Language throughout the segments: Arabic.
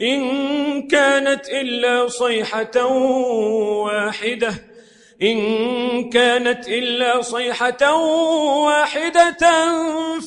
إن كانت إلا صيحة واحدة. إن كانت إلا صيحة واحدة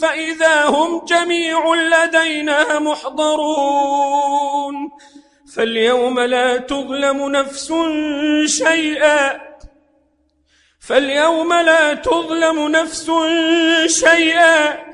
فإذا هم جميع لدينا محضرون. فاليوم لا تظلم نفس شيئا. فاليوم لا تظلم نفس شيئا.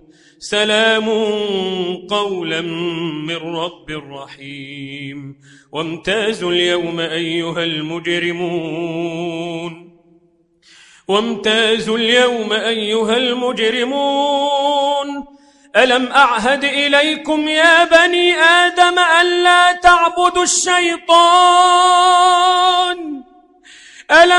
سلام قولا من رب رحيم. وامتازوا اليوم أيها المجرمون. وامتازوا اليوم أيها المجرمون. ألم أعهد إليكم يا بني آدم ألا تعبدوا الشيطان؟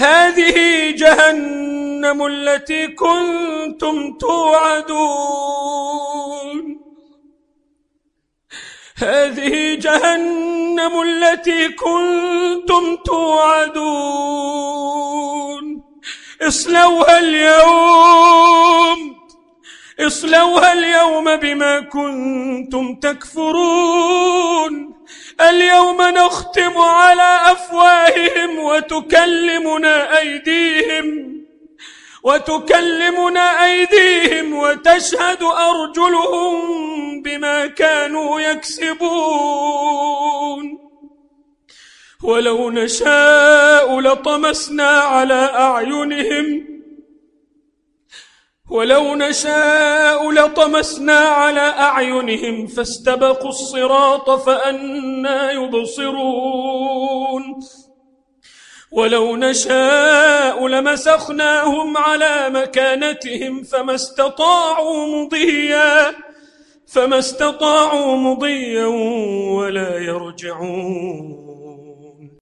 هذه جهنم التي كنتم توعدون. هذه جهنم التي كنتم توعدون. اصلوها اليوم. اصلوها اليوم بما كنتم تكفرون. اليوم نختم على أفواههم. وتكلمنا أيديهم وتكلمنا أيديهم وتشهد أرجلهم بما كانوا يكسبون. ولو نشاء لطمسنا على أعينهم ولو نشاء لطمسنا على أعينهم فاستبقوا الصراط فأنا يبصرون. ولو نشاء لمسخناهم على مكانتهم فما استطاعوا مضيا فما استطاعوا مضيا ولا يرجعون.